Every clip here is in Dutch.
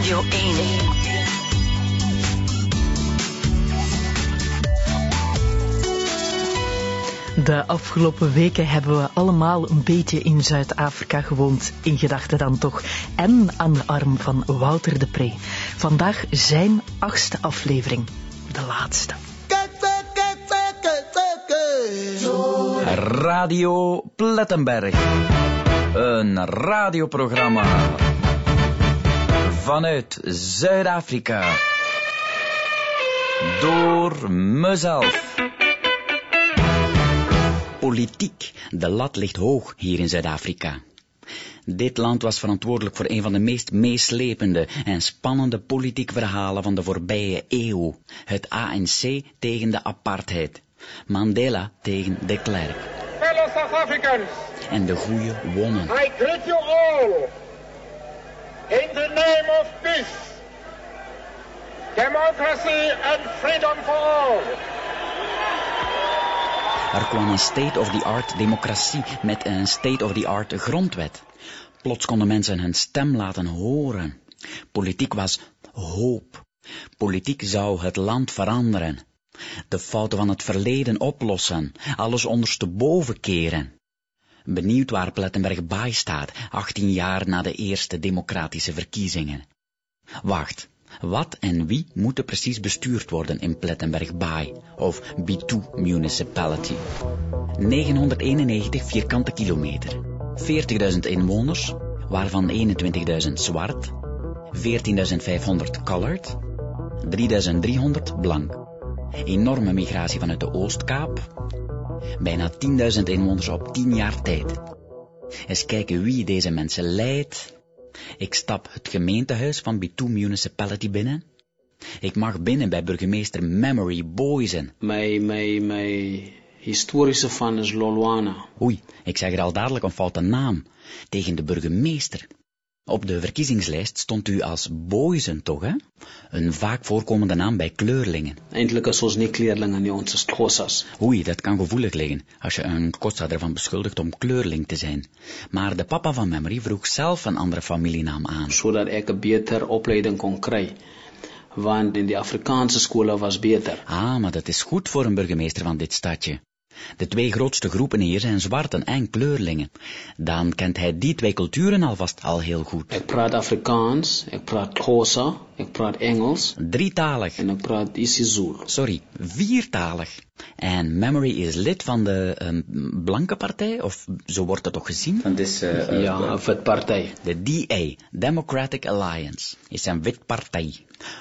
Radio 1. De afgelopen weken hebben we allemaal een beetje in Zuid-Afrika gewoond, in gedachten dan toch, en aan de arm van Wouter de Pre. Vandaag zijn achtste aflevering, de laatste. Radio Plettenberg. Een radioprogramma vanuit Zuid-Afrika. Door mezelf. Politiek. De lat ligt hoog hier in Zuid-Afrika. Dit land was verantwoordelijk voor een van de meest meeslepende en spannende politieke verhalen van de voorbije eeuw. Het ANC tegen de apartheid. Mandela tegen de Klerk. Fellow South Africans, En de goeie wonnen. I greet you all in the name of peace, democracy and freedom for all. Er kwam een state-of-the-art democratie met een state-of-the-art grondwet. Plots konden mensen hun stem laten horen. Politiek was hoop. Politiek zou het land veranderen. De fouten van het verleden oplossen. Alles ondersteboven keren. Benieuwd waar Plettenberg bij staat, 18 jaar na de eerste democratische verkiezingen. Wacht, wat en wie moeten precies bestuurd worden in Plettenberg Baai, of B2 Municipality? 991 vierkante kilometer, 40.000 inwoners, waarvan 21.000 zwart, 14.500 colored, 3.300 blank. Enorme migratie vanuit de Oostkaap, bijna 10.000 inwoners op 10 jaar tijd. Eens kijken wie deze mensen leidt. Ik stap het gemeentehuis van B2 Municipality binnen. Ik mag binnen bij burgemeester Memory Boysen. My my my historiese van is Lolwana. Oei, ik zeg er al dadelijk een foute naam. Tegen de burgemeester. Op de verkiezingslijst stond u als Boysen toch, hè? Een vaak voorkomende naam bij kleurlingen. Eintlik is ons nie kleerlinge nie, ons is Xhosas. Oei, dat kan gevoelig liggen, als je een Kosta ervan beschuldigt om kleurling te zijn. Maar de papa van Memory vroeg zelf een andere familienaam aan. sodat ek 'n beter opleiding kon kry. Want in die Afrikaanse skole was beter. Ah, maar dat is goed voor een burgemeester van dit stadje. De twee grootste groepen hier zijn zwarten en kleurlingen. Dan kent hij die twee culturen alvast al heel goed. Ek praat Afrikaans, ek praat Xhosa, ek praat Engels Drietalig. en ek praat isiZulu. Sorry, viertalig. En Memory is lid van de ehm, blanke partij, of zo wordt het toch gezien? Van dit, Ja, 'n wit party. De DA, Democratic Alliance, is een wit partij.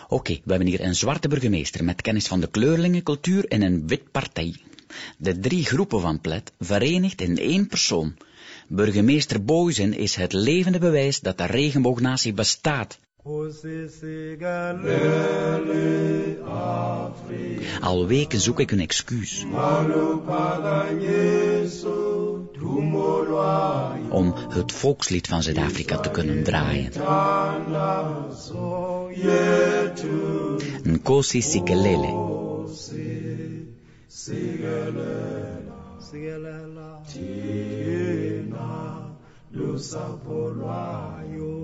Oké, we hebben hier een zwarte burgemeester met kennis van de kleurlingencultuur en een wit partij. De drie groepen van Plet verenigd in één persoon. Burgemeester Boysen is het levende bewijs dat de regenboognatie bestaat. Al weken zoek ik een excuus. Om het volkslied van Zuid-Afrika te kunnen draaien. Nkosi Sikelele. sikelela sikelela thina lusapho lwayo.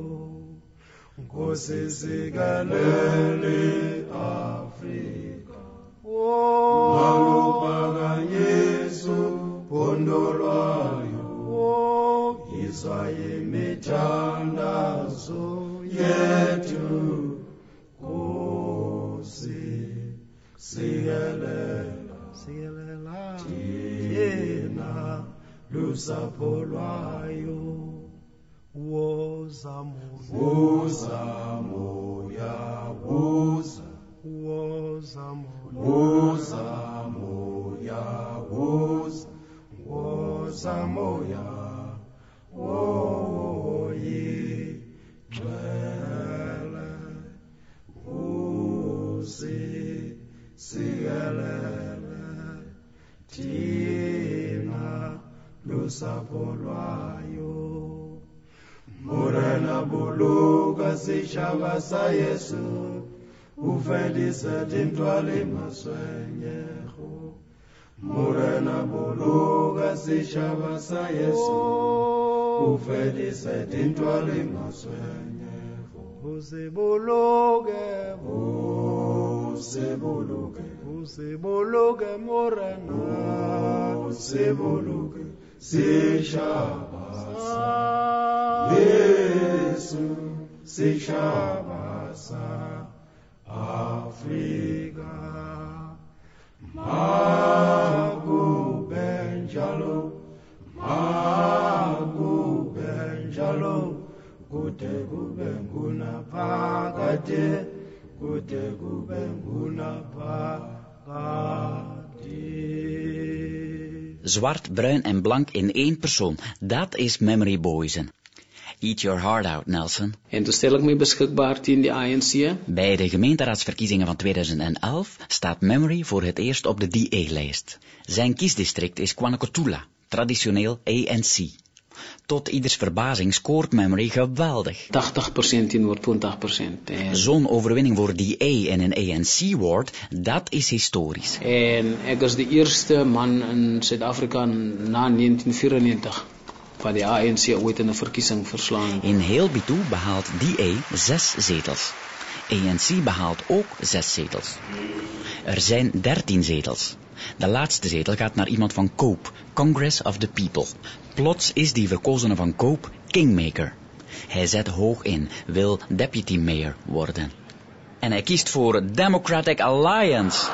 Nkosi sikelele afrika. Nangophakanyiswa phondo lwayo. Yizwa imithandazo yethu. Nkosi sikelela silela thina lusapho lwayo woza moya woza moya woza. Woza moya woza moya woza thina lusapho lwayo. Morena buluka sitshaba sa yesu o fedise dintwa le maswenyego morena boloka setšhaba sa yesu o fedise dintwa le maswenyego o oh. se boloke o se boloke morena. O se boloke seshaba sa. Yesu seshaba sa Afrika. Makube njalo makube njalo kude kube ngunaphakade kude kube ngunaphakade Zwart, bruin en blank in één persoon. Dat is Memory Boysen. Eat your heart out, Nelson. En toen stel ik me beschikbaar tegen de ANC. Bij de gemeenteraadsverkiezingen van 2011 staat Memory voor het eerst op de DA-lijst. Zijn kiesdistrict is Kwanakotula, traditioneel ANC. Tot ieders verbazing scoort Memory geweldig. 80% tegenoor 20%. En, Zo'n overwinning voor DA in een ANC-ward, dat is historisch. en ik was de eerste man in Zuid-Afrika na 1994 waar de ANC ooit in een verkiezing verslaan. In heel Bitou behaalt DA zes zetels. ANC behaalt ook zes zetels. Er zijn dertien zetels. De laatste zetel gaat naar iemand van Cope, Congress of the People. Plots is die verkozene van Cope Kingmaker. Hij zet hoog in, wil deputy mayor worden. En hij kiest voor Democratic Alliance.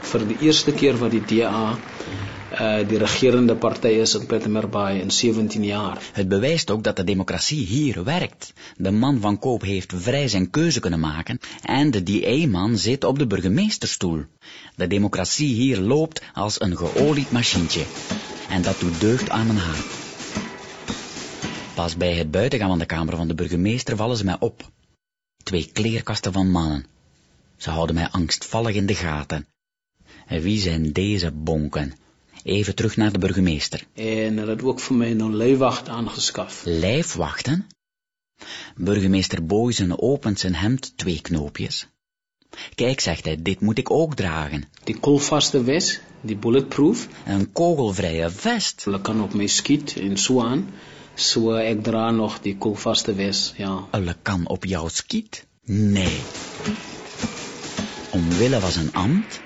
Voor de eerste keer van die DA die regerende partij is in Pietermaritzburg in 17 jaar. Het bewijst ook dat de democratie hier werkt. De man van Koop heeft vrij zijn keuze kunnen maken en de DA-man zit op de burgemeesterstoel. De democratie hier loopt als een geolied machientje. En dat doet deugd aan mijn hart. Pas bij het buitengaan van de kamer van de burgemeester vallen ze mij op. Twee kleerkasten van mannen. Ze houden mij angstvallig in de gaten. En wie zijn deze bonken? Even terug naar de burgemeester. En er had ook voor mij een lijfwacht aangeschaft. Lijfwachten? Burgemeester Boysen opent zijn hemd twee knoopjes. Kijk, zegt hij, dit moet ik ook dragen. Die koolvaste vest, die bulletproof. Een kogelvrije vest. Hulle kan op mij skiet en so aan. So ek dra nog die koolvaste vest, ja. Hulle kan op jou skiet? Nee. Omwille van zijn ambt?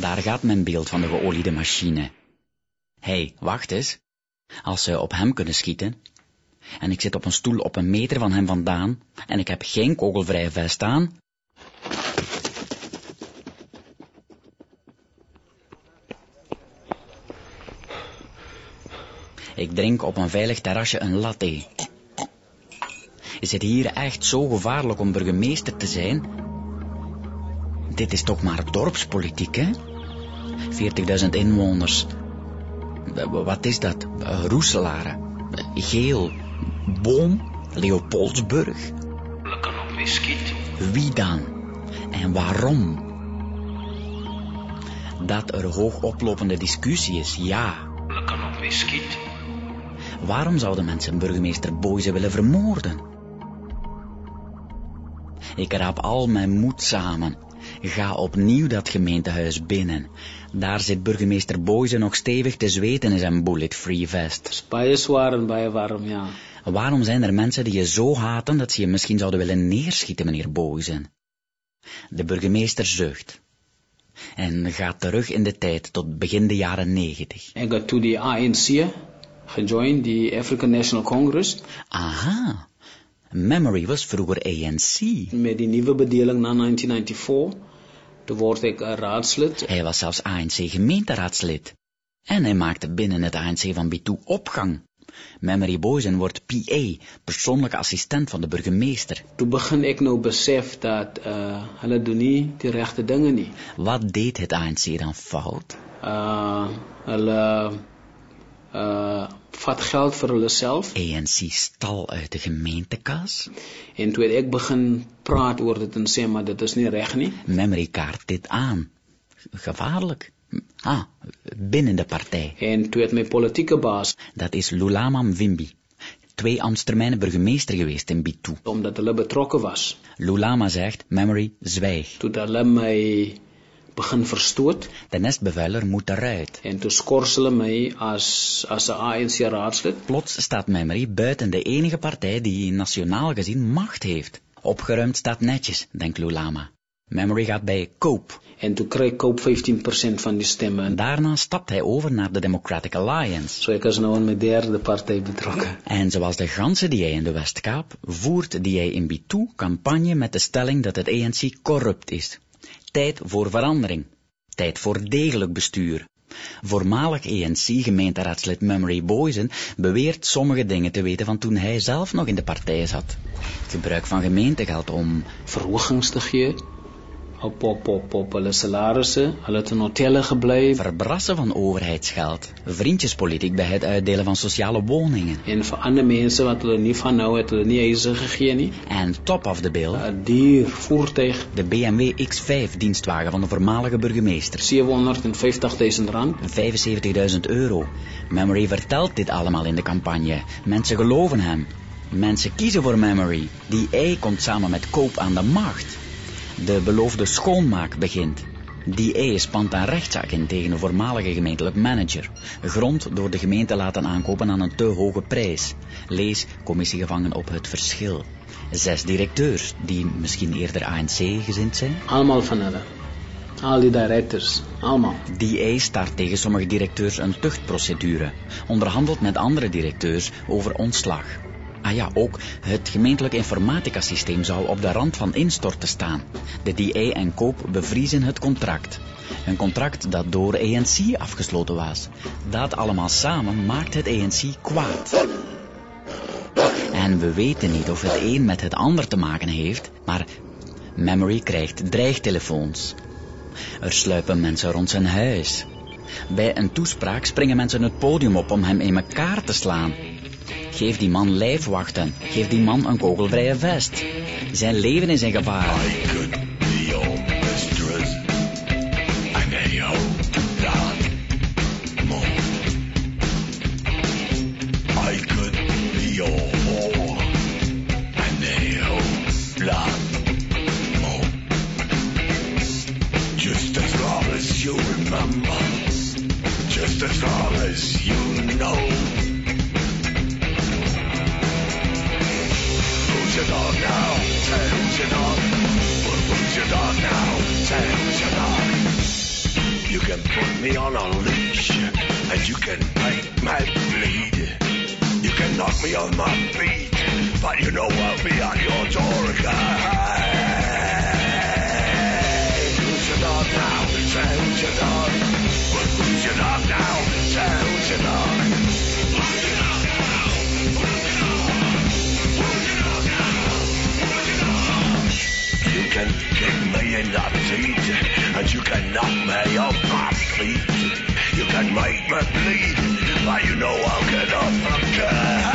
Daar gaat mijn beeld van de geoliede machine. Hey, wacht eens. Als ze op hem kunnen schieten, en ik zit op een stoel op een meter van hem vandaan, en ik heb geen kogelvrije vest aan, Ik drink op een veilig terrasje een latte. Is het hier echt zo gevaarlijk om burgemeester te zijn? Dit is toch maar dorpspolitiek, hè? 40.000 inwoners. Wat is dat? Roeselare. Geel. Boom. Leopoldsburg. Kan op. Wie dan? En waarom? Dat er hoogoplopende discussie is, ja. Kan op. Waarom zouden mensen burgemeester Boyze willen vermoorden? Ik raap al mijn moed samen. Ga opnieuw dat gemeentehuis binnen. Daar zit burgemeester Boyze nog stevig te zweten in zijn bullet-free vest. is baie zwaar en baie warm, ja. Waarom zijn er mensen die je zo haten dat ze je misschien zouden willen neerschieten, meneer Boyze? De burgemeester zucht. En gaat terug in de tijd tot begin de jaren negentig. Ik had toen die ANC gejoined, die African National Congress. Aha. Memory was vroeger ANC. Met die nieuwe bedeling na 1994. Toen word ik een raadslid. Hij was zelfs ANC gemeenteraadslid. En hij maakte binnen het ANC van Bitou opgang. Memory Boysen wordt PA, persoonlijke assistent van de burgemeester. Toen begin ik nou besef dat uh, hulle doen niet die rechte dingen niet. Wat deed het ANC dan fout? Uh, hulle uh, vat geld hulle self. ANC stal uit de gemeentekas. En toe het ek begin praat oor dit en sê maar dit is nie reg nie. Memory kaart dit aan. Gevaarlijk. Ah, binnen de partij. En toe het my politieke baas, Dat is Lulama Mvimbi. Twee ambtstermijnen burgemeester geweest in Bitou. omdat hulle betrokke was, Lulama zegt, Memory, zwijg. toe het hulle my begin verstoot De nestbevuiler moet eruit. en toe skors hulle my as as 'n ANC raadslid. Plots staat Memory buiten de enige partij die nationaal gezien macht heeft. Opgeruimd staat netjes, denkt Lulama. Memory gaat bij Cope. En toe kry Cope 15% van die stemme En en daarna stapt hij over naar de Democratic Alliance. so ek is nou in my derde party betrokke. En zoals de ganse die hij in de Westkaap, voert die hij in Bitou campagne met de stelling dat het ANC corrupt is. Tijd voor verandering. Tijd voor degelijk bestuur. Voormalig ANC-gemeenteraadslid Mummery Boysen beweert sommige dingen te weten van toen hij zelf nog in de partij zat. Gebruik van gemeentegeld om Verhogings te op op op op hulle salarisse. Hulle het in hotelle gebly verbrassen van overheidsgeld, vriendjespolitiek bij het uitdelen van sociale woningen en vir ander mense wat hulle nie van nou het hulle nie huise gegee nie. en top of the bill 'n Duur voertuig de BMW X5 dienstwagen van de voormalige burgemeester. 750.000 rand. 75.000 euro. Memory vertelt dit allemaal in de campagne. Mensen geloven hem. Mensen kiezen voor Memory. Die E komt samen met Koop aan de macht. De beloofde schoonmaak begint. Die E spant een rechtszaak in tegen een voormalige gemeentelijk manager. Grond door de gemeente laten aankopen aan een te hoge prijs. Lees commissiegevangen op het verschil. Zes directeurs, die misschien eerder ANC-gezind zijn. Almal van hulle. Al die directors, almal. Die E start tegen sommige directeurs een tuchtprocedure. Onderhandelt met andere directeurs over ontslag. Ah ja, ook het gemeentelijk informaticasysteem zou op de rand van instorten staan. De DA en Koop bevriezen het contract. Een contract dat door ANC afgesloten was. Dat allemaal samen maakt het ANC kwaad. En we weten niet of het een met het ander te maken heeft, maar Memory krijgt dreigtelefoons. Er sluipen mensen rond zijn huis. Bij een toespraak springen mensen het podium op om hem in elkaar te slaan. Geef die man lijfwachten. Geef die man een kogelvrije vest. Zijn leven is in gevaar. Can knock me off my feet. You can make me bleed, but you know I'll get up again.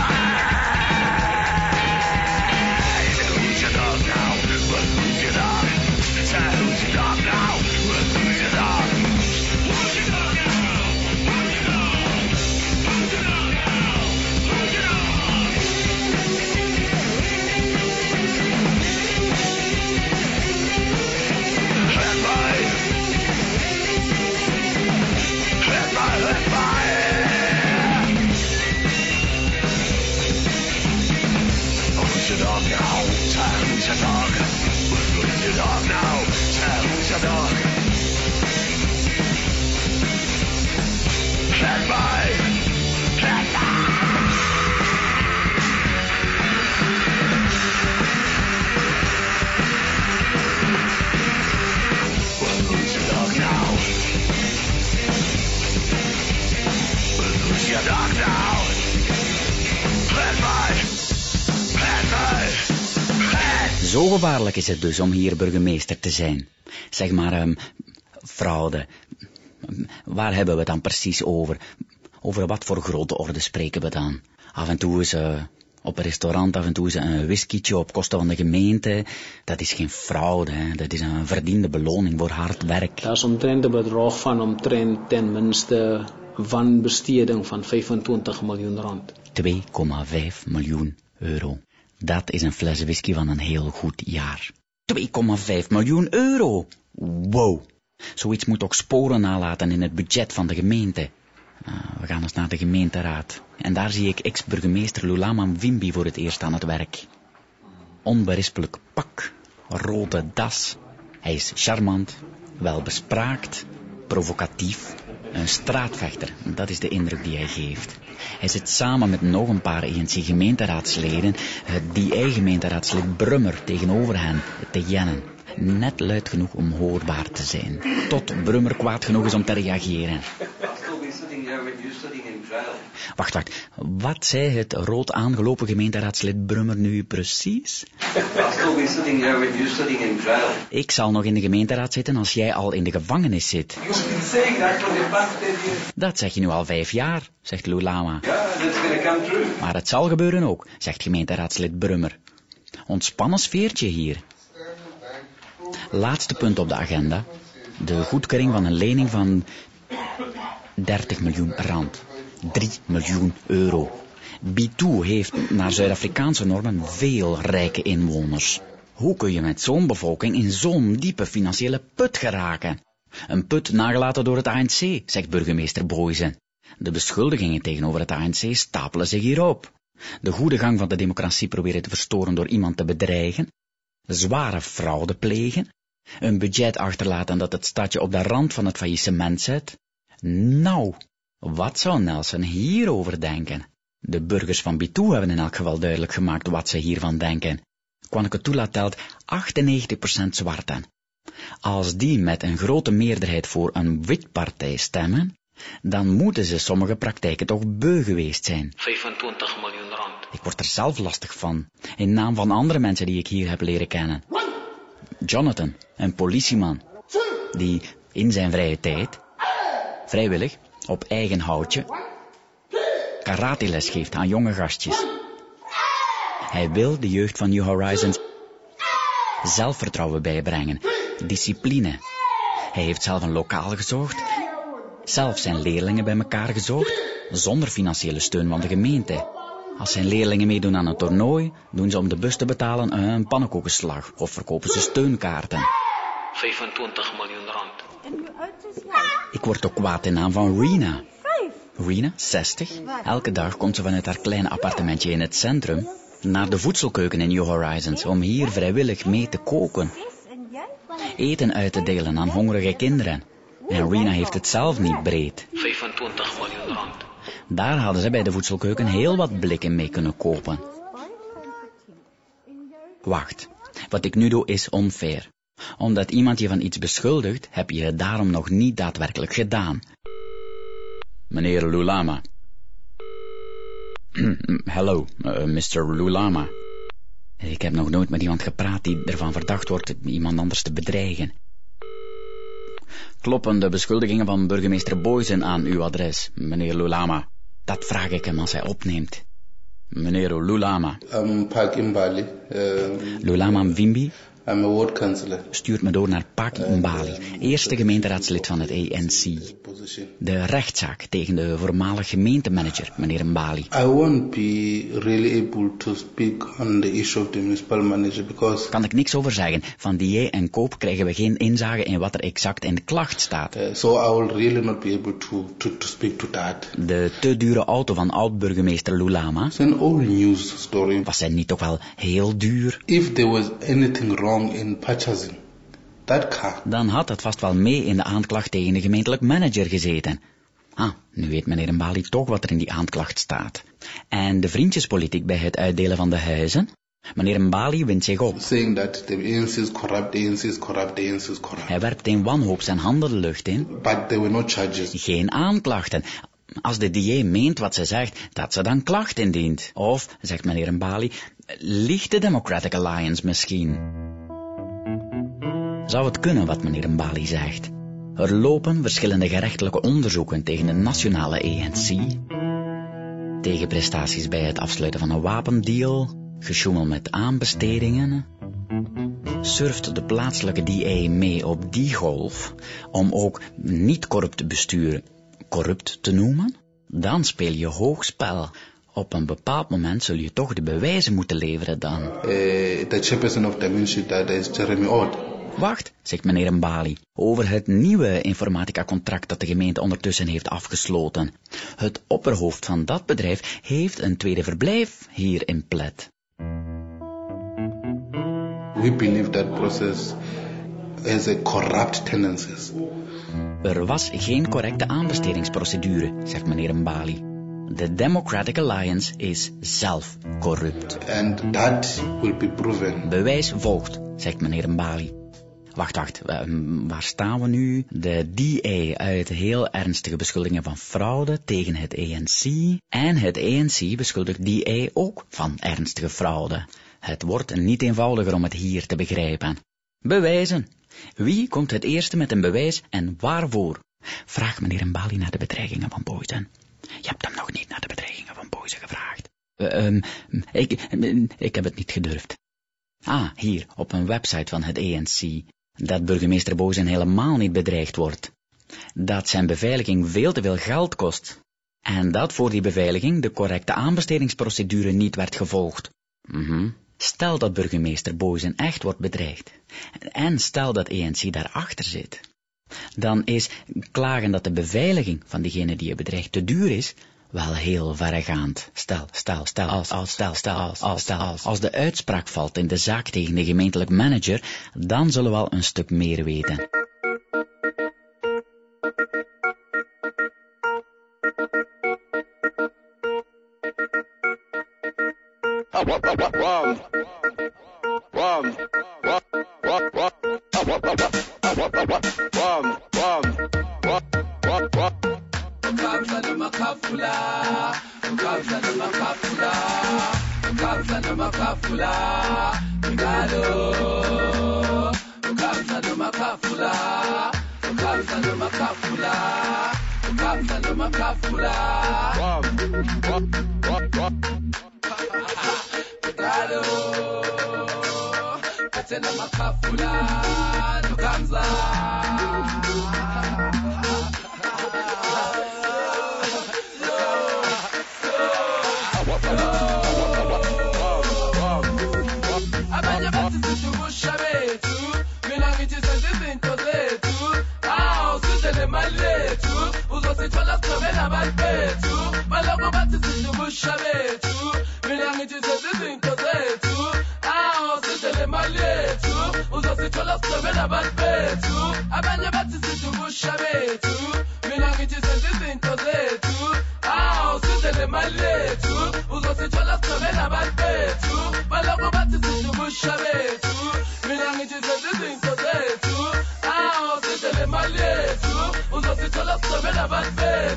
Dog now? Who's your dog? Who's your dog now? Who's your dog? My Zo gevaarlijk is het dus om hier burgemeester te zijn. Zeg maar, ehm fraude. Waar hebben we het dan precies over? Over wat voor grote orde spreken we dan? Af en toe is eh, op een restaurant, af en toe is een whiskytje op kosten van de gemeente. Dat is geen fraude, hè. dat is een verdiende beloning voor hard werk. Daar's omtrent 'n bedrog van omtrent ten minste wanbesteding van 25 miljoen rand. 2,5 miljoen euro. Dat is een fles whisky van een heel goed jaar. 2,5 miljoen euro! Wow! Zoiets moet ook sporen nalaten in het budget van de gemeente. Ah, we gaan eens naar de gemeenteraad. En daar zie ik ex-burgemeester Lulama Mvimbi voor het eerst aan het werk. Onberispelijk pak, rode das. Hij is charmant, welbespraakt, provocatief, een straatvechter. Dat is de indruk die hij geeft. Hij zit samen met nog een paar ENC-gemeenteraadsleden, het DI-gemeenteraadslid Brummer tegenover hen, te jennen. Net luid genoeg om hoorbaar te zijn. Tot Brummer kwaad genoeg is om te reageren. Wacht, wacht. Wat zei het rood aangelopen gemeenteraadslid Brummer nu precies? Ik zal nog in de gemeenteraad zitten als jij al in de gevangenis zit. Dat zeg je nu al vijf jaar, zegt Lulama. Maar het zal gebeuren ook, zegt gemeenteraadslid Brummer. Ontspannen sfeertje hier. Laatste punt op de agenda. De goedkeuring van een lening van 30 miljoen rand. 3 miljoen euro. Bitou heeft naar Zuid-Afrikaanse normen veel rijke inwoners. Hoe kun je met zo'n bevolking in zo'n diepe financiële put geraken? Een put nagelaten door het ANC, zegt burgemeester Boysen. De beschuldigingen tegenover het ANC stapelen zich hierop. De goede gang van de democratie proberen te verstoren door iemand te bedreigen, zware fraude plegen, een budget achterlaten dat het stadje op de rand van het faillissement zet. Nou, wat zou Nelson hierover denken? De burgers van Bitou hebben in elk geval duidelijk gemaakt wat ze hiervan denken. Kwaneketula telt 98% zwarten. Als die met een grote meerderheid voor een wit partij stemmen, dan moeten ze sommige praktijken toch beu geweest zijn. 25 miljoen rand. Ik word er zelf lastig van, in naam van andere mensen die ik hier heb leren kennen. Jonathan, een politieman, die in zijn vrije tijd, vrijwillig, op eigen houtje, karateles geeft aan jonge gastjes. Hij wil de jeugd van New Horizons zelfvertrouwen bijbrengen, discipline. Hij heeft zelf een lokaal gezocht, zelf zijn leerlingen bij elkaar gezocht, zonder financiële steun van de gemeente. Als zijn leerlingen meedoen aan een toernooi, doen ze om de bus te betalen een pannenkoekenslag of verkopen ze steunkaarten. 25 miljoen rand. Ik word ook kwaad in naam van Rena. Rena, 60. Elke dag komt ze vanuit haar kleine appartementje in het centrum naar de voedselkeuken in New Horizons om hier vrijwillig mee te koken. Eten uit te delen aan hongerige kinderen. En Rena heeft het zelf niet breed. 25 miljoen rand. Daar hadden ze bij de voedselkeuken heel wat blikken mee kunnen kopen. Wacht, wat ik nu doe is onfair. Omdat iemand je van iets beschuldigt, heb je het daarom nog niet daadwerkelijk gedaan. Meneer Lulama. Hallo, uh, Mr. Lulama. Ik heb nog nooit met iemand gepraat die ervan verdacht wordt iemand anders te bedreigen. Kloppen de beschuldigingen van burgemeester Boysen aan uw adres, meneer Lulama? Dat vraag ik hem als hij opneemt. Meneer Lulama. I'm Park Imbali. Uh, Lulama Mvimbi I'm a ward councillor. stuurt me door naar Paki Mbali, eerste gemeenteraadslid van het ANC. De rechtszaak tegen de voormalig gemeentemanager, meneer Mbali. I won't be really able to speak on the issue of the municipal manager because Kan ik niks over zeggen. Van die en koop krijgen we geen inzage in wat er exact in de klacht staat. uh, so I will really not be able to, to, to speak to that. De te dure auto van oud-burgemeester Lulama, It's an old news story. was zij niet toch wel heel duur? If there was anything wrong in purchasing that car, Dan had het vast wel mee in de aanklacht tegen de gemeentelijk manager gezeten. Ah, nu weet meneer Mbali toch wat er in die aanklacht staat. En de vriendjespolitiek bij het uitdelen van de huizen? Meneer Mbali wint zich op. saying that the ANC is corrupt, the ANC is corrupt, the ANC is corrupt. Hij werpt in wanhoop zijn handen de lucht in. But there were no charges. Geen aanklachten. Als de DA meent wat ze zegt, dat ze dan klacht indient. Of, zegt meneer Mbali, liegt de Democratic Alliance misschien? Zou het kunnen wat meneer Mbali zegt? Er lopen verschillende gerechtelijke onderzoeken tegen de nationale ANC, tegen prestaties bij het afsluiten van een wapendeal, gesjoemel met aanbestedingen. Surft de plaatselijke DA mee op die golf om ook niet corrupt bestuur corrupt te noemen? Dan speel je hoog spel. Op een bepaald moment zul je toch de bewijzen moeten leveren dan. Uh, the chairperson of Dimension that is Jeremy Ord. Wacht, zegt meneer Mbali, over het nieuwe informatica-contract dat de gemeente ondertussen heeft afgesloten. Het opperhoofd van dat bedrijf heeft een tweede verblijf hier in Plet. We believe that process has a corrupt tendencies. Er was geen correcte aanbestedingsprocedure, zegt meneer Mbali. De Democratic Alliance is zelf corrupt. And that will be proven. Bewijs volgt, zegt meneer Mbali. Wacht, wacht, ehm, waar staan we nu? De DA uit heel ernstige beschuldigingen van fraude tegen het ANC. En het ANC beschuldigt DA ook van ernstige fraude. Het wordt niet eenvoudiger om het hier te begrijpen. Bewijzen. Wie komt het eerste met een bewijs en waarvoor? Vraag meneer Mbali naar de bedreigingen van Boyden. Je hebt hem nog niet naar de bedreigingen van Boyden gevraagd. Um, ik, ik heb het niet gedurfd. Ah, hier, op een website van het ANC. Dat burgemeester Boyden helemaal niet bedreigd wordt. Dat zijn beveiliging veel te veel geld kost. En dat voor die beveiliging de correcte aanbestedingsprocedure niet werd gevolgd. Mhm. Stel dat burgemeester Boysen echt wordt bedreigd. En stel dat ENC daarachter zit. Dan is klagen dat de beveiliging van diegene die je bedreigt te duur is, wel heel verregaand. Stel, stel, stel, als, als, stel, stel, als, als, stel, als. Als de uitspraak valt in de zaak tegen de gemeentelijk manager, dan zullen we al een stuk meer weten. makafula ngalo ukamsando makafula ukamsando makafula ukamsando makafula. Ngalo katena makafula ukamsando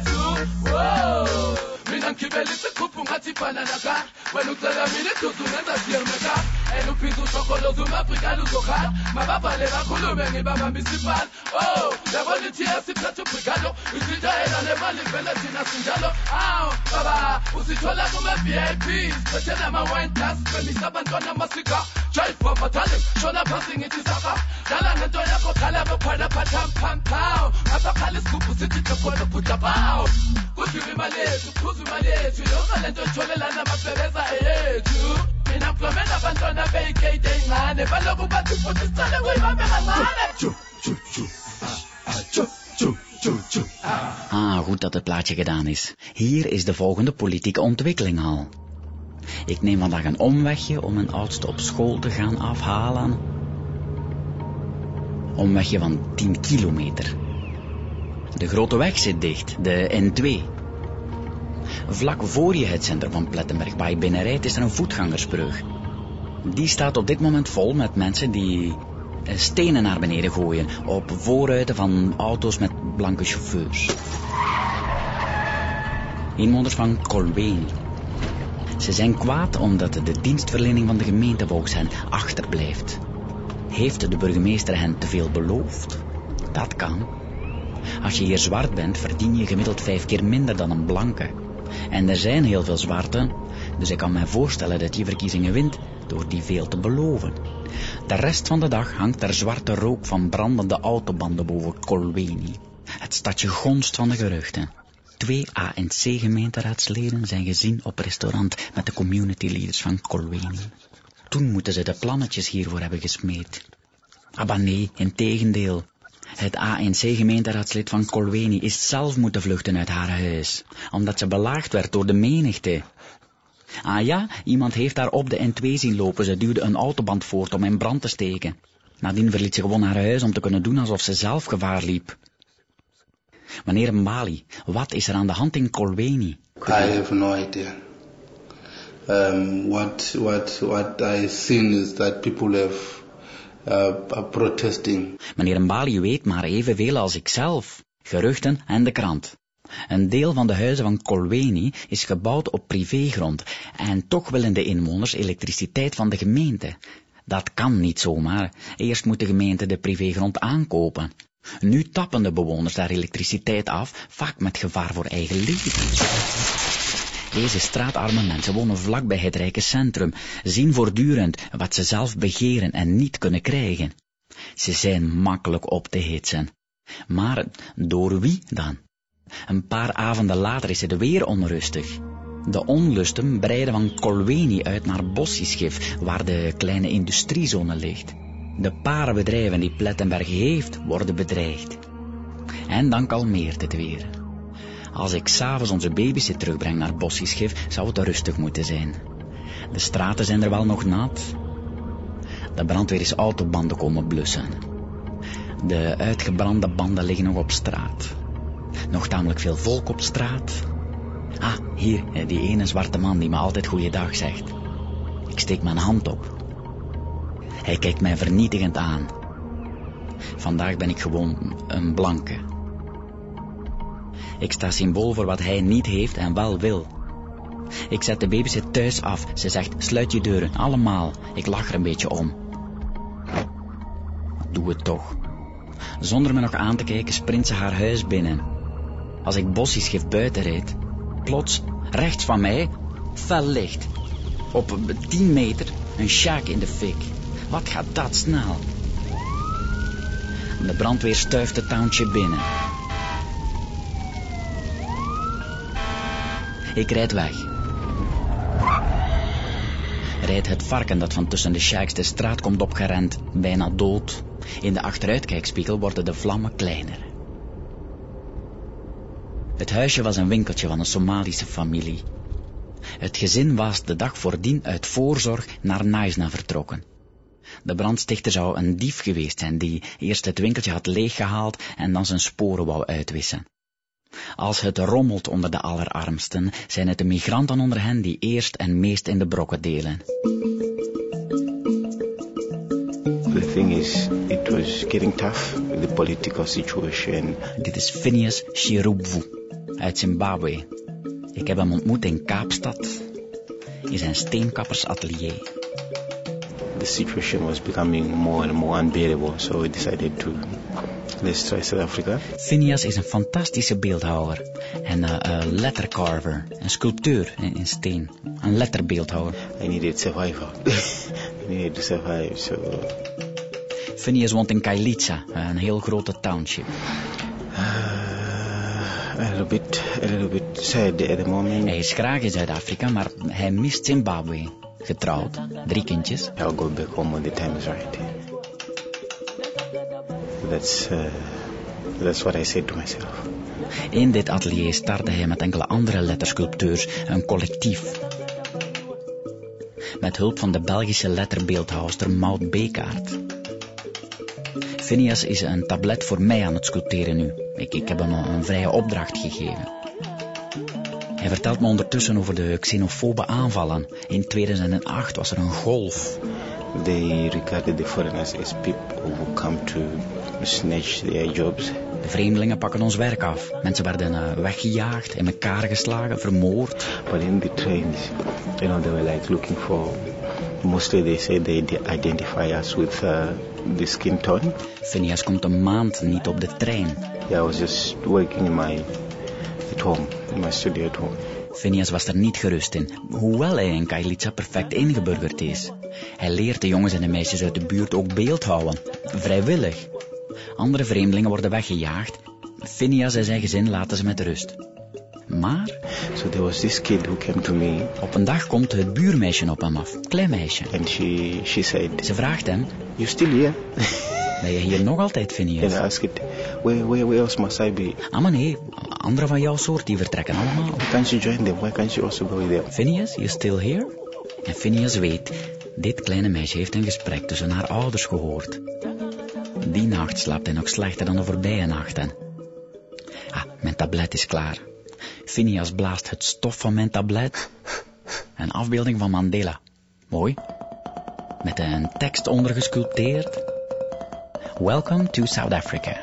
tu Minan kibeli tukupu pananaka Wenu tlala mini tuzunenda eluphiza ushokolozi oh yabona ithiya siphethe ubhrikalo isitshayela nemali vele thina sinjalo aw baba usithola kume-vip siphethe nama-wine glass sibhemisa abantwana amasika jive babatale shona phasi ngithi saka dlala ngento yakho khala bekhona phathamphampaw ngabakhala isigubhu sithi bekhona ubhudlabaw kudliwa imali yethu kuphuza imali yethu abantwana beyikate ey'ncane baloku bathi futhi sicale kuyibambe kancane Ah, goed dat het plaatje gedaan is. Hier is de volgende politieke ontwikkeling al. Ik neem vandaag een omwegje om mijn oudste op school te gaan afhalen. Omwegje van 10 kilometer. De grote weg zit dicht, de N2. Vlak voor je het centrum van Plettenberg waar je binnenrijdt is er een voetgangersbrug. Die staat op dit moment vol met mensen die eh, stenen naar beneden gooien op voorruiten van auto's met blanke chauffeurs. Inwoners van Colween. Ze zijn kwaad omdat de dienstverlening van de gemeente volgens hen achterblijft. Heeft de burgemeester hen te veel beloofd? Dat kan. Als je hier zwart bent, verdien je gemiddeld vijf keer minder dan een blanke. En er zijn heel veel zwarten, dus ik kan me voorstellen dat je verkiezingen wint door die veel te beloven. De rest van de dag hangt er zwarte rook van brandende autobanden boven Colweni. Het stadje gonst van de geruchten. Twee ANC-gemeenteraadsleden zijn gezien op restaurant met de community leaders van Colweni. Toen moeten ze de plannetjes hiervoor hebben gesmeed. Aber nee, in tegendeel. Het ANC-gemeenteraadslid van Colweni is zelf moeten vluchten uit haar huis, omdat ze belaagd werd door de menigte. Ah ja, iemand heeft haar op de N2 zien lopen, ze duwde een autoband voort om in brand te steken. Nadien verliet ze gewoon haar huis om te kunnen doen alsof ze zelf gevaar liep. Meneer Mbali, wat is er aan de hand in Colweni? I have no idea. Um, what what what I seen is that people have uh, protesting. Meneer Mbali weet maar evenveel als ikzelf. Geruchten en de krant. Een deel van de huizen van Colweni is gebouwd op privégrond en toch willen de inwoners elektriciteit van de gemeente. Dat kan niet zomaar. Eerst moet de gemeente de privégrond aankopen. Nu tappen de bewoners daar elektriciteit af, vaak met gevaar voor eigen leven. Deze straatarme mensen wonen vlak bij het rijke centrum, zien voortdurend wat ze zelf begeren en niet kunnen krijgen. Ze zijn makkelijk op te hitsen. Maar door wie dan? Een paar avonden later is het weer onrustig. De onlusten breiden van Colweni uit naar Bossischif, waar de kleine industriezone ligt. De paar bedrijven die Plettenberg heeft, worden bedreigd. En dan kalmeert het weer. Als ik s'avonds onze babysit terugbreng naar Bossischif, zou het rustig moeten zijn. De straten zijn er wel nog nat. De brandweer is autobanden komen blussen. De uitgebrande banden liggen nog op straat. Nog tamelijk veel volk op straat. Ah, hier, die ene zwarte man die me altijd goeiedag zegt. Ik steek mijn hand op. Hij kijkt mij vernietigend aan. Vandaag ben ik gewoon een blanke. Ik sta symbool voor wat hij niet heeft en wel wil. Ik zet de babysit thuis af. Ze zegt, sluit je deuren, allemaal. Ik lach er een beetje om. Doe het toch. Zonder me nog aan te kijken sprint ze haar huis binnen. Als ik bossiesgif buiten rijd, plots, rechts van mij, fel licht. Op 10 meter, een shack in de fik. Wat gaat dat snel? De brandweer stuift het township binnen. Ik rijd weg. Rijd het varken dat van tussen de shacks de straat komt opgerend, bijna dood. In de achteruitkijkspiegel worden de vlammen kleiner. Het huisje was een winkeltje van een Somalische familie. Het gezin was de dag voordien uit voorzorg naar Naisna vertrokken. De brandstichter zou een dief geweest zijn die eerst het winkeltje had leeggehaald en dan zijn sporen wou uitwissen. Als het rommelt onder de allerarmsten, zijn het de migranten onder hen die eerst en meest in de brokken delen. The thing is, it was getting tough, the political situation. Dit is Phineas Shirubvu uit Zimbabwe. Ik heb hem ontmoet in Kaapstad, in zijn steenkappersatelier. The situation was becoming more and more unbearable, so we decided to Phineas is een fantastische beeldhouwer en een uh, lettercarver, een sculpteur in, in steen, een letterbeeldhouwer. I needed survival. I needed to survive, so Phineas woont in Kailicha, een heel grote township. uh, a little bit, a little bit sad at the moment. Hij is graag in Zuid-Afrika, maar hij mist Zimbabwe. Getrouwd, drie kindjes. I'll go back home when the time is right. That's uh, that's what I said to myself. In dit atelier startte hij met enkele andere lettersculpteurs een collectief. Met hulp van de Belgische letterbeeldhouster Maud Bekaert. Phineas is een tablet voor mij aan het sculpteren nu. Ik, ik heb hem een, een vrije opdracht gegeven. Hij vertelt me ondertussen over de xenofobe aanvallen. In 2008 was er een golf. They regarded the foreigners as people who come to snatch their jobs. De vreemdelingen pakken ons werk af. Mensen werden uh, weggejaagd, in elkaar geslagen, vermoord. But in the trains, you know, they were like looking for. Mostly they say they de- identify us with uh, the skin tone. Phineas komt een maand niet op de trein. Yeah, I was just working in my at home, in my studio at home. Phineas was er niet gerust in, hoewel hij in Kailicha perfect ingeburgerd is. Hij leert de jongens en de meisjes uit de buurt ook beeldhouden, vrijwillig. Andere vreemdelingen worden weggejaagd. Phineas en zijn gezin laten ze met rust. Maar So there was this kid who came to me op een dag komt het buurmeisje op hem af, klein meisje. and she she said, Ze vraagt hem, "You still here?" Ben je hier nog altijd, Phineas? Then I asked, where, where, where else must I be? Ah, maar nee. Anderen van jouw soort, die vertrekken allemaal. Can't you join them? Why can't you also go with them? Phineas, you still here? En Phineas weet, dit kleine meisje heeft een gesprek tussen haar ouders gehoord. Die nacht slaapt hij nog slechter dan de voorbije nachten. Ah, mijn tablet is klaar. Phineas blaast het stof van mijn tablet. Een afbeelding van Mandela. Mooi. Met een tekst onder gesculpteerd. Welcome to South Africa.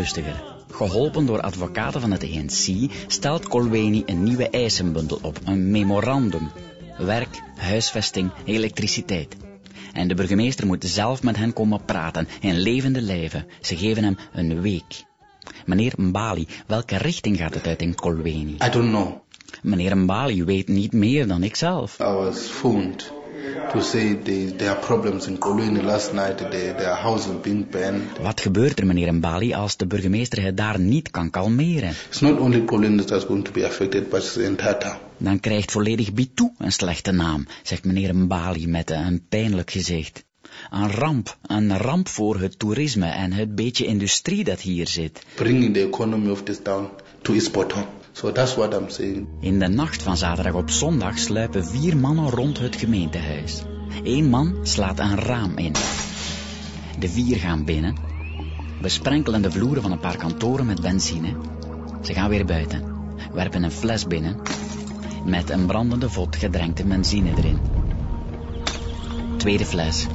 Rustiger. Geholpen door advocaten van het ENC stelt Colweni een nieuwe eisenbundel op, een memorandum. Werk, huisvesting, elektriciteit. En de burgemeester moet zelf met hen komen praten, in levende lijven. Ze geven hem een week. Meneer Mbali, welke richting gaat het uit in Colweni? I don't know. Meneer Mbali weet niet meer dan ik zelf. I was phoned to say they, there are problems in Kolweni last night. They, their houses being burned. Wat gebeurt er, meneer Mbali, als de burgemeester het daar niet kan kalmeren? It's not only Kolweni that's going to be affected, but it's the entire town. Dan krijgt volledig Bitou een slechte naam, zegt meneer Mbali met een pijnlijk gezicht. Een ramp, een ramp voor het toerisme en het beetje industrie dat hier zit. Bringing the economy of this town to its bottom. So that's what I'm saying. In de nacht van zaterdag op zondag sluipen vier mannen rond het gemeentehuis. Eén man slaat een raam in. De vier gaan binnen, besprenkelen de vloeren van een paar kantoren met benzine. Ze gaan weer buiten, werpen een fles binnen, met een brandende vod gedrenkte benzine erin. Tweede fles.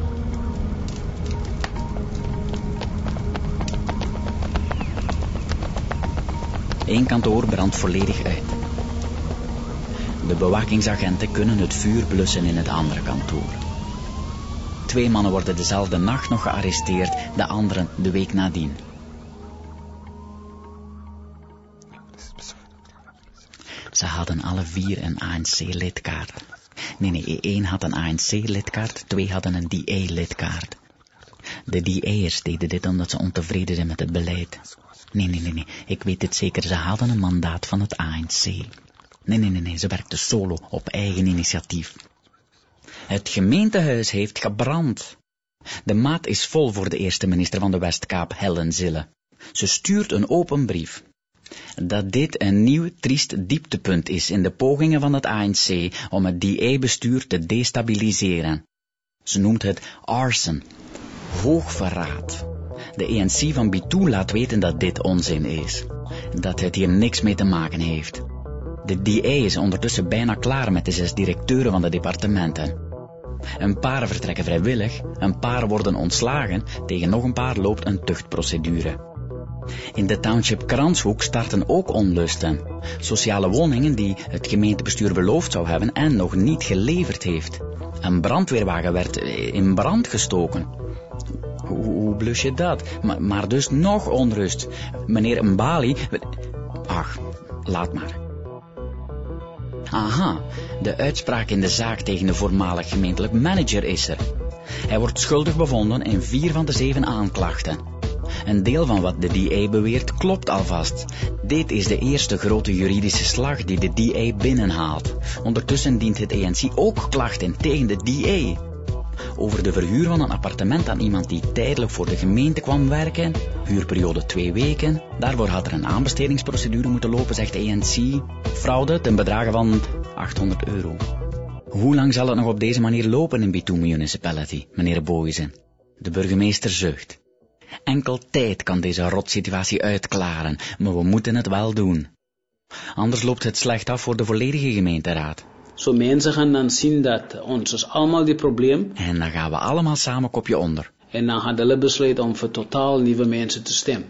Eén kantoor brandt volledig uit. De bewakingsagenten kunnen het vuur blussen in het andere kantoor. Twee mannen worden dezelfde nacht nog gearresteerd, de anderen de week nadien. Ze hadden alle vier een ANC-lidkaart. Nee, nee, één had een ANC-lidkaart, twee hadden een DA-lidkaart. De DA'ers deden dit omdat ze ontevreden zijn met het beleid. Nee, nee, nee, nee, ik weet het zeker, ze hadden een mandaat van het ANC. Nee, nee, nee, nee, ze werkten solo, op eigen initiatief. Het gemeentehuis heeft gebrand. De maat is vol voor de eerste minister van de Westkaap, Helen Zille. Ze stuurt een open brief. Dat dit een nieuw triest dieptepunt is in de pogingen van het ANC om het DA-bestuur te destabiliseren. Ze noemt het arson, hoogverraad. De ENC van Bitou laat weten dat dit onzin is. Dat het hier niks mee te maken heeft. De DA is ondertussen bijna klaar met de zes directeuren van de departementen. Een paar vertrekken vrijwillig, een paar worden ontslagen, tegen nog een paar loopt een tuchtprocedure. In de township Kranshoek starten ook onlusten. Sociale woningen die het gemeentebestuur beloofd zou hebben en nog niet geleverd heeft. Een brandweerwagen werd in brand gestoken. Hoe, blus je dat? Maar, maar dus nog onrust. Meneer Mbali... Ach, laat maar. Aha, de uitspraak in de zaak tegen de voormalig gemeentelijk manager is er. Hij wordt schuldig bevonden in vier van de zeven aanklachten. Een deel van wat de DA beweert klopt alvast. Dit is de eerste grote juridische slag die de DA binnenhaalt. Ondertussen dient het ANC ook klachten tegen de DA. Over de verhuur van een appartement aan iemand die tijdelijk voor de gemeente kwam werken. Huurperiode twee weken. Daarvoor had er een aanbestedingsprocedure moeten lopen, zegt ANC. Fraude ten bedrage van 800 euro. Hoe lang zal het nog op deze manier lopen in Bitoum Municipality, meneer Boysen? De burgemeester zucht. Enkel tijd kan deze rotsituatie uitklaren, maar we moeten het wel doen. Anders loopt het slecht af voor de volledige gemeenteraad. Zo mensen gaan dan zien dat ons is allemaal die probleem. En dan gaan we allemaal samen kopje onder. En dan gaan hulle besluit om voor totaal nieuwe mensen te stemmen.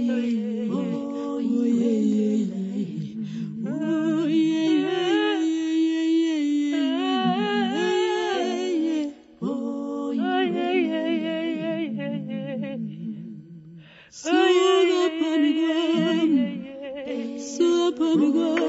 mm-hmm.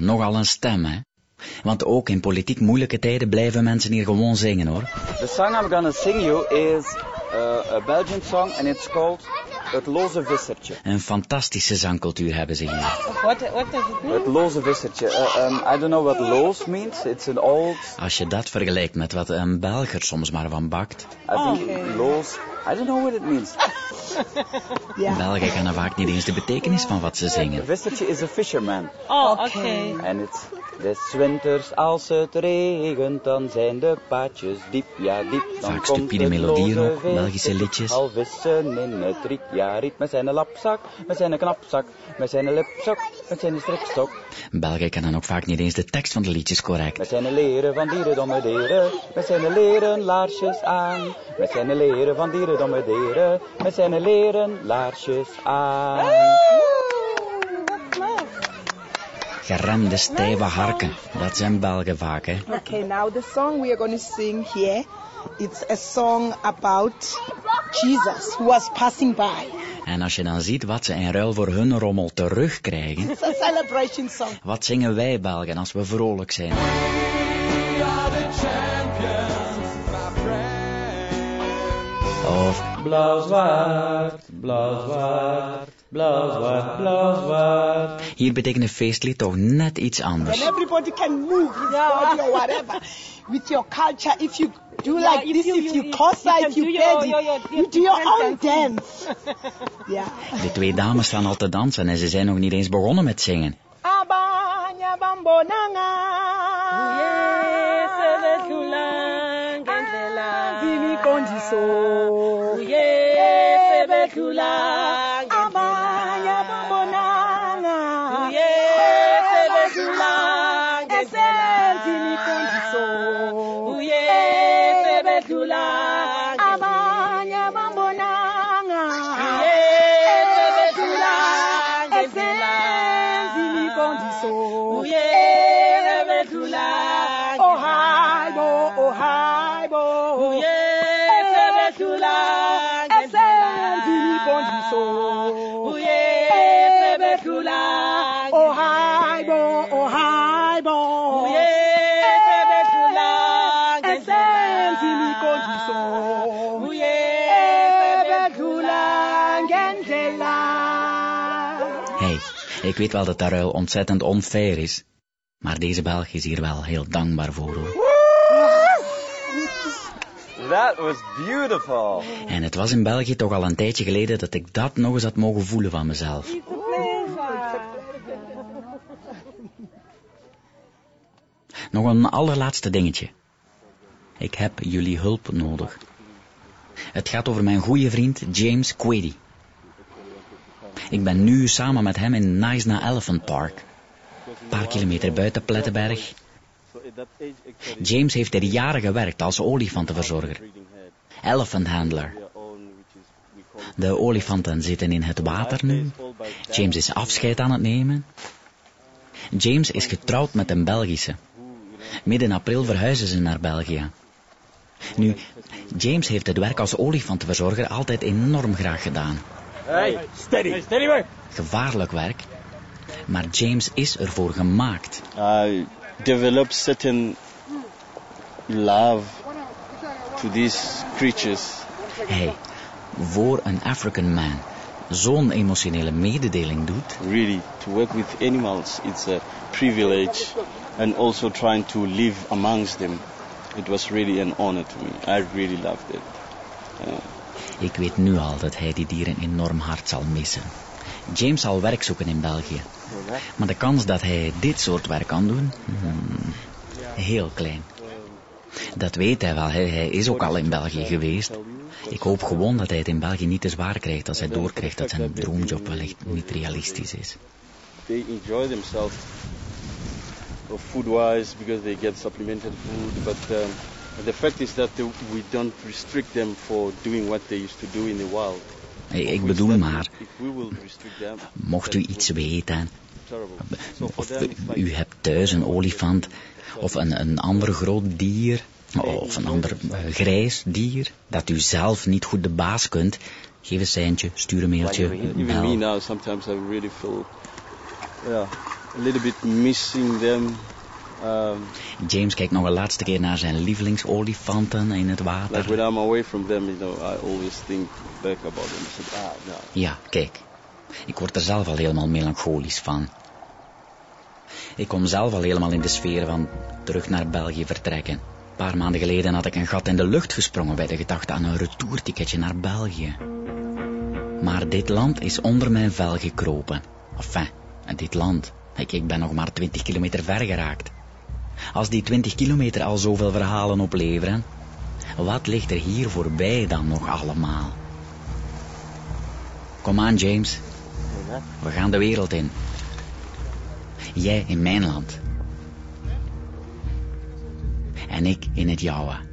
Nogal een stem, hè? Want ook in politiek moeilijke tijden blijven mensen hier gewoon zingen, hoor. The song I'm gonna sing you is uh, a Belgian song and it's called Het Loze Vissertje. Een fantastische zangcultuur hebben ze hier. What, what does it mean? Het Loze Vissertje. Uh, um, I don't know what loos means. It's an old... Als je dat vergelijkt met wat een Belger soms maar van bakt. I think loos... I don't know what it means. Belgen kennen vaak niet eens de betekenis van wat ze zingen. Een vissertje is a fisherman. Oh, okay. En het des winters als het regent, dan zijn de paadjes diep, ja diep. Dan Vaak komt stupide melodieën ook, Belgische liedjes. Al vissen in het riet, ja riet, met zijn lapzak, met zijn knapzak, met zijn lipzak, met zijn stripstok. Belgen kennen ook vaak niet eens de tekst van de liedjes correct. Met zijn leren van dierendomme deren, met zijn leren laarsjes aan. Met zijn leren van dierendomme deren, met zijn leren laarsjes aan. Geremde, stijve harken, dat zijn Belgen vaak, hè. Okay, now the song we are going to sing here, it's a song about Jesus who was passing by. En als je dan ziet wat ze in ruil voor hun rommel terugkrijgen, It's a celebration song. wat zingen wij Belgen als we vrolijk zijn? Of Blauw zwart, blauw zwart, blauw zwart, blauw zwart. hier betekent een feestlied toch net iets anders. When everybody can move his body or whatever with your culture. If you do Yeah, like if this, you- if you- you you- Xhosa, you can if you do your- your- your- you do your own dance. yeah. De twee dames staan al te dansen en ze zijn nog niet eens begonnen met zingen. Abanye bambonanga. Zimiqondiso. Abanye weet wel dat dat ruil ontzettend onfair is. Maar deze Belg is hier wel heel dankbaar voor hoor. That was beautiful. En het was in België toch al een tijdje geleden dat ik dat nog eens had mogen voelen van mezelf. Nog een allerlaatste dingetje. Ik heb jullie hulp nodig. Het gaat over mijn goede vriend James Quady. Ik ben nu samen met hem in Naisna Elephant Park. Een paar kilometer buiten Plettenberg. James heeft er jaren gewerkt als olifantenverzorger. Elephant handler. De olifanten zitten in het water nu. James is afscheid aan het nemen. James is getrouwd met een Belgische. Midden april verhuizen ze naar België. Nu, James heeft het werk als olifantenverzorger altijd enorm graag gedaan. Hey, steady. steady work. Gevaarlijk werk. Maar James is ervoor gemaakt. I developed certain love to these creatures. Hij, voor een African man, zo'n emotionele mededeling doet. Really, to work with animals, it's a privilege. And also trying to live amongst them. It was really an honor to me. I really loved it. Uh, Ik weet nu al dat hij die dieren enorm hard zal missen. James zal werk zoeken in België. Maar de kans dat hij dit soort werk kan doen, hmm, heel klein. Dat weet hij wel, hij, hij is ook al in België geweest. Ik hoop gewoon dat hij het in België niet te zwaar krijgt als hij doorkrijgt dat zijn droomjob wellicht niet realistisch is. they enjoy themselves food-wise because they get supplemented food. But um, the fact is that we don't restrict them for doing what they used to do in the wild. Ik ik bedoel maar, mocht u iets weten, of u, hebt thuis een olifant, of een, een ander groot dier, of een ander eh, grijs dier, dat u zelf niet goed de baas kunt, geef een seintje, stuur een mailtje, even me bel. now, sometimes I really feel, yeah, a little bit missing them. Um, James kijkt nog een laatste keer naar zijn lievelingsolifanten in het water. like when I'm away from them, you know, I always think back about them. Said, ah, no. Ja, kijk. Ik word er zelf al helemaal melancholisch van. Ik kom zelf al helemaal in de sfeer van terug naar België vertrekken. Een paar maanden geleden had ik een gat in de lucht gesprongen bij de gedachte aan een retourticketje naar België. Maar dit land is onder mijn vel gekropen. Enfin, dit land. Ik, ik ben nog maar 20 kilometer ver geraakt. Als die 20 kilometer al zoveel verhalen opleveren, wat ligt er hier voorbij dan nog allemaal? Kom aan, James. We gaan de wereld in. Jij in mijn land. En ik in het jouwe.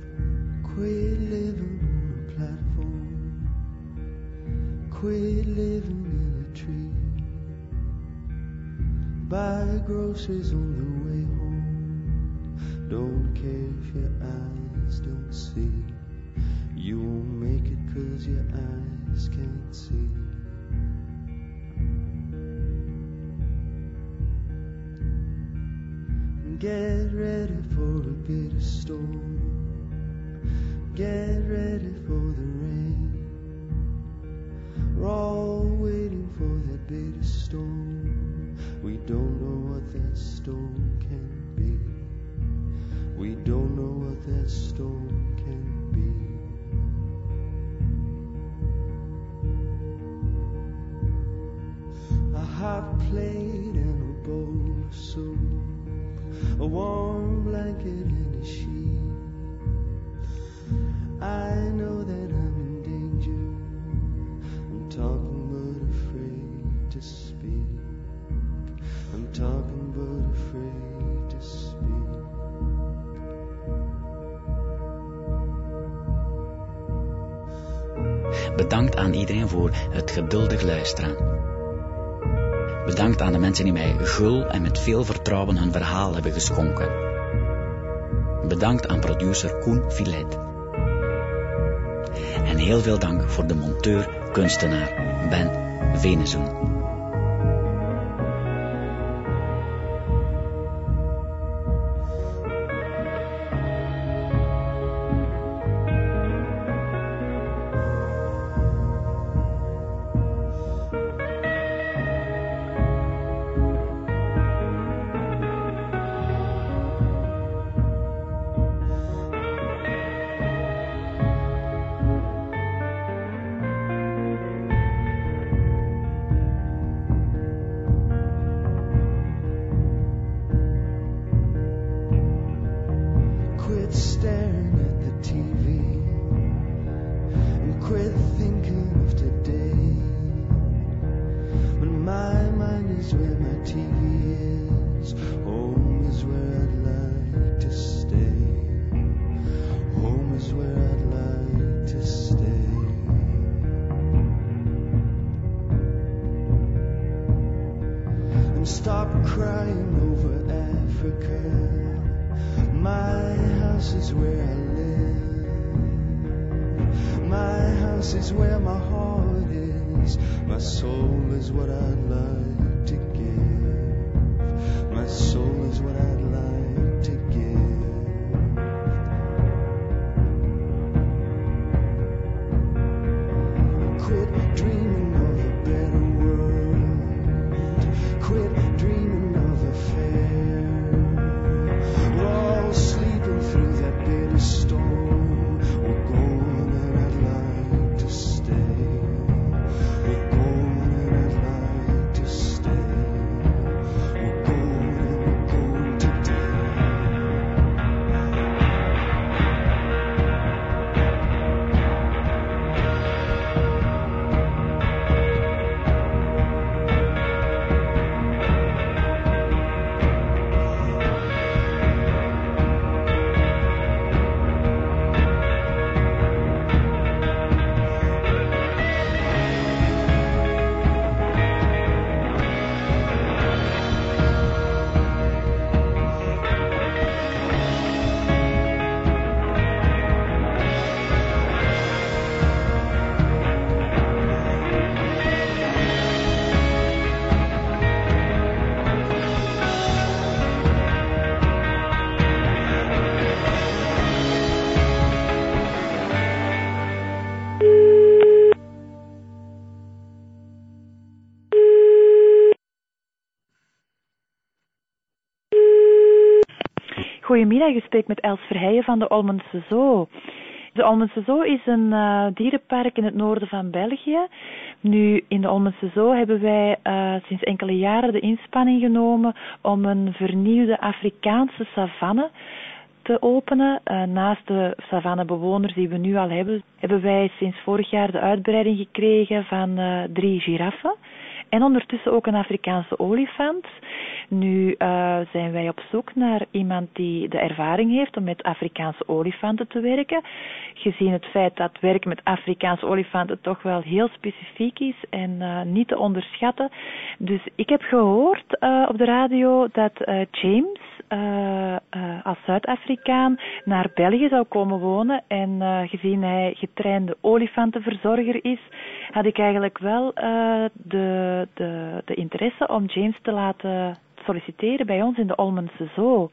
Groceries on the way. Don't care if your eyes don't see. You won't make it cause your eyes can't see. Get ready for a bitter storm. Get ready for the rain. We're all waiting for that bitter storm. We don't know what that storm can be. We don't know what that storm can be. A hot plate and a bowl of soup. A warm blanket and a sheet. I know that Bedankt aan iedereen voor het geduldig luisteren. Bedankt aan de mensen die mij gul en met veel vertrouwen hun verhaal hebben geschonken. Bedankt aan producer Koen Filet. En heel veel dank voor de monteur, kunstenaar Ben Venezoen. What I'd Goedemiddag, u spreekt met Els Verheijen van de Olmense Zoo. De Olmense Zoo is een eh, dierenpark in het noorden van België. Nu, in de Olmense Zoo hebben wij eh, sinds enkele jaren de inspanning genomen om een vernieuwde Afrikaanse savanne te openen. Eh, naast de savannebewoners die we nu al hebben, hebben wij sinds vorig jaar de uitbreiding gekregen van drie giraffen. En ondertussen ook een Afrikaanse olifant. Nu eh, zijn wij op zoek naar iemand die de ervaring heeft om met Afrikaanse olifanten te werken. Gezien het feit dat werken met Afrikaanse olifanten toch wel heel specifiek is en eh, niet te onderschatten. Dus ik heb gehoord eh, op de radio dat James als Zuid-Afrikaan naar België zou komen wonen. En gezien hij getrainde olifantenverzorger is, had ik eigenlijk wel de, de, de interesse om James te laten solliciteren bij ons in de Olmense Zoo.